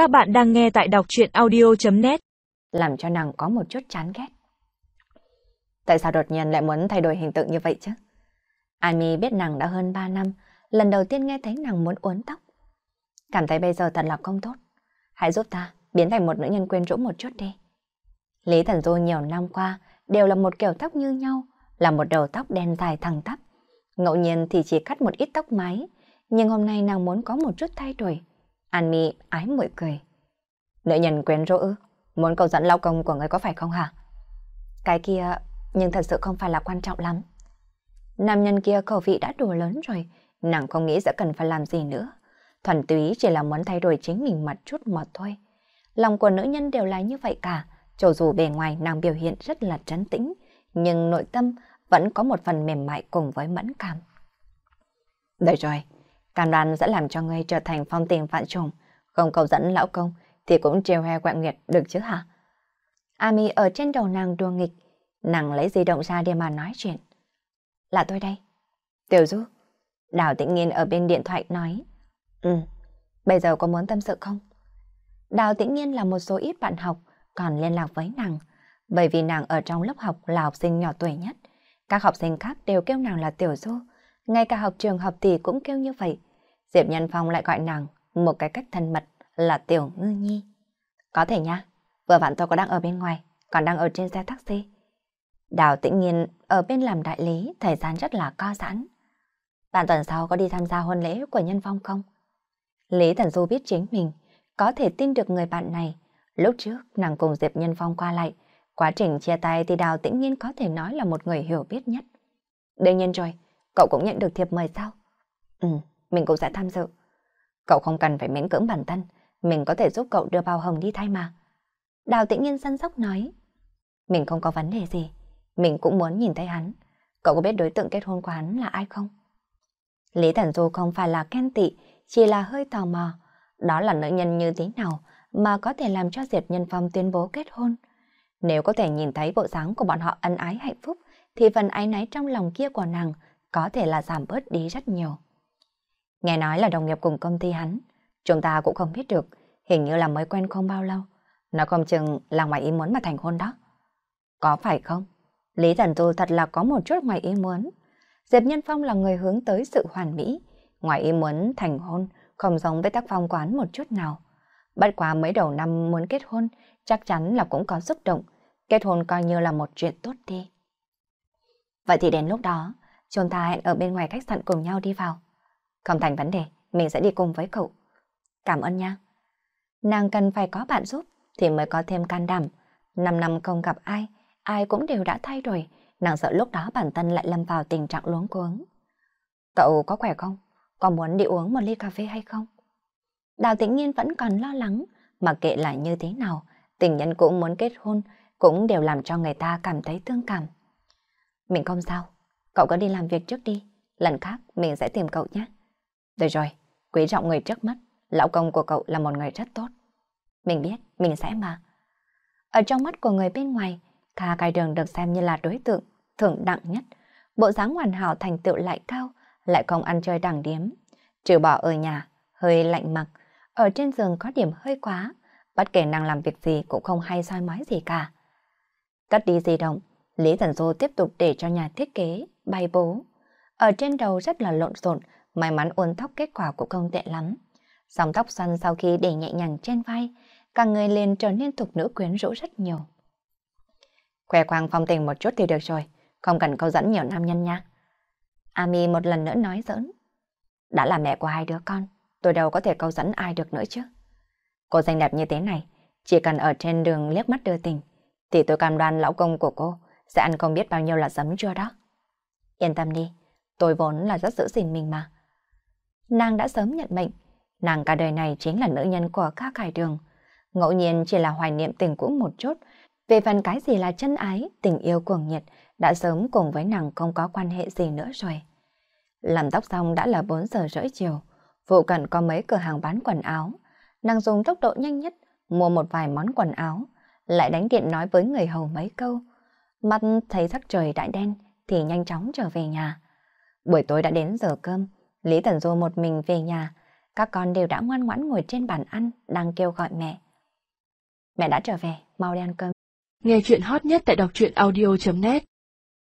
Các bạn đang nghe tại đọc chuyện audio.net Làm cho nàng có một chút chán ghét. Tại sao đột nhiên lại muốn thay đổi hình tượng như vậy chứ? Ami biết nàng đã hơn 3 năm, lần đầu tiên nghe thấy nàng muốn uốn tóc. Cảm thấy bây giờ thật là không tốt. Hãy giúp ta biến thành một nữ nhân quyến rũ một chút đi. Lý Thần Du nhiều năm qua đều là một kiểu tóc như nhau, là một đầu tóc đen dài thẳng tắp. Ngẫu nhiên thì chỉ cắt một ít tóc mái, nhưng hôm nay nàng muốn có một chút thay đổi. An Mi ái muội cười. Nữ nhân quyến rũ? Muốn cầu dẫn lao công của người có phải không hả? Cái kia, nhưng thật sự không phải là quan trọng lắm. Nam nhân kia khẩu vị đã đủ lớn rồi, nàng không nghĩ sẽ cần phải làm gì nữa. Thuần túy chỉ là muốn thay đổi chính mình một chút mà thôi. Lòng của nữ nhân đều là như vậy cả, cho dù bề ngoài nàng biểu hiện rất là trấn tĩnh, nhưng nội tâm vẫn có một phần mềm mại cùng với mẫn cảm. Đợi rồi, cam đoan sẽ làm cho ngươi trở thành phong tiền vạn trùng, không cầu dẫn lão công thì cũng trêu heo quạng nguyệt được chứ hả? Ami ở trên đầu nàng đùa nghịch, nàng lấy di động ra để mà nói chuyện. Là tôi đây. Tiểu Du. Đào tĩnh nghiên ở bên điện thoại nói. Ừ, bây giờ có muốn tâm sự không? Đào tĩnh nghiên là một số ít bạn học còn liên lạc với nàng, bởi vì nàng ở trong lớp học là học sinh nhỏ tuổi nhất. Các học sinh khác đều kêu nàng là Tiểu Du, ngay cả học trường học thì cũng kêu như vậy. Diệp Nhân Phong lại gọi nàng một cái cách thân mật là Tiểu Ngư Nhi. Có thể nha, vừa vặn tôi có đang ở bên ngoài, còn đang ở trên xe taxi. Đào tĩnh nhiên ở bên làm đại lý, thời gian rất là co giãn. Bạn tuần sau có đi tham gia hôn lễ của Nhân Phong không? Lý Thần Du biết chính mình, có thể tin được người bạn này. Lúc trước, nàng cùng Diệp Nhân Phong qua lại, quá trình chia tay thì Đào tĩnh nhiên có thể nói là một người hiểu biết nhất. Đương nhiên rồi, cậu cũng nhận được thiệp mời sao? Ừ, mình cũng sẽ tham dự. Cậu không cần phải miễn cưỡng bản thân, mình có thể giúp cậu đưa bao hồng đi thay mà. Đào tĩnh nhiên săn sóc nói. Mình không có vấn đề gì, mình cũng muốn nhìn thấy hắn. Cậu có biết đối tượng kết hôn của hắn là ai không? Lý Thần Du không phải là khen tị, chỉ là hơi tò mò. Đó là nữ nhân như thế nào mà có thể làm cho Diệp Nhân Phong tuyên bố kết hôn? Nếu có thể nhìn thấy bộ dáng của bọn họ ân ái hạnh phúc, thì phần ái náy trong lòng kia của nàng có thể là giảm bớt đi rất nhiều. Nghe nói là đồng nghiệp cùng công ty hắn, chúng ta cũng không biết được, hình như là mới quen không bao lâu. Nó không chừng là ngoài ý muốn mà thành hôn đó. Có phải không? Lý Thần Tu thật là có một chút ngoài ý muốn. Diệp Nhân Phong là người hướng tới sự hoàn mỹ, ngoài ý muốn thành hôn, không giống với tác phong quán một chút nào. Bất quá mấy đầu năm muốn kết hôn, chắc chắn là cũng có xúc động, kết hôn coi như là một chuyện tốt đi. Vậy thì đến lúc đó, chúng ta hẹn ở bên ngoài khách sạn cùng nhau đi vào. Không thành vấn đề, mình sẽ đi cùng với cậu. Cảm ơn nha. Nàng cần phải có bạn giúp thì mới có thêm can đảm. Năm năm không gặp ai, ai cũng đều đã thay đổi. Nàng sợ lúc đó bản thân lại lâm vào tình trạng luống cuống. Cậu có khỏe không? Có muốn đi uống một ly cà phê hay không? Đào tĩnh nhiên vẫn còn lo lắng, mà kệ là như thế nào, tình nhân cũng muốn kết hôn, cũng đều làm cho người ta cảm thấy thương cảm. Mình không sao, cậu cứ đi làm việc trước đi, lần khác mình sẽ tìm cậu nhé. Được rồi, quý trọng người trước mắt, lão công của cậu là một người rất tốt. Mình biết, mình sẽ mà. Ở trong mắt của người bên ngoài, Kha Cai Đường được xem như là đối tượng thượng đẳng nhất. Bộ dáng hoàn hảo thành tựu lại cao, lại không ăn chơi đẳng điếm. Trừ bỏ ở nhà, hơi lạnh mặc, ở trên giường có điểm hơi quá, bất kể nàng làm việc gì cũng không hay soi mói gì cả. Cất đi di động, Lý Thần Du tiếp tục để cho nhà thiết kế, bay bố. Ở trên đầu rất là lộn xộn, may mắn uốn tóc kết quả cũng không tệ lắm. Dòng tóc xoăn sau khi để nhẹ nhàng trên vai, cả người liền trở nên thục nữ quyến rũ rất nhiều. Khoe khoang phong tình một chút thì được rồi, không cần câu dẫn nhiều nam nhân nha. Ami một lần nữa nói giỡn. Đã là mẹ của hai đứa con, tôi đâu có thể câu dẫn ai được nữa chứ. Cô xinh đẹp như thế này, chỉ cần ở trên đường liếc mắt đưa tình, thì tôi cam đoan lão công của cô sẽ ăn không biết bao nhiêu là giấm chưa đó. Yên tâm đi, tôi vốn là rất giữ gìn mình mà. Nàng đã sớm nhận mệnh, nàng cả đời này chính là nữ nhân của các cải đường. Ngẫu nhiên chỉ là hoài niệm tình cũ một chút, về phần cái gì là chân ái, tình yêu cuồng nhiệt, đã sớm cùng với nàng không có quan hệ gì nữa rồi. Làm tóc xong đã là 4 giờ rưỡi chiều, phụ cận có mấy cửa hàng bán quần áo. Nàng dùng tốc độ nhanh nhất, mua một vài món quần áo, lại đánh điện nói với người hầu mấy câu. Mắt thấy sắc trời đã đen thì nhanh chóng trở về nhà. Buổi tối đã đến giờ cơm, Lý Tần Du một mình về nhà. Các con đều đã ngoan ngoãn ngồi trên bàn ăn, đang kêu gọi mẹ. Mẹ đã trở về, mau đi ăn cơm. Nghe chuyện hot nhất tại đọc truyện audio.net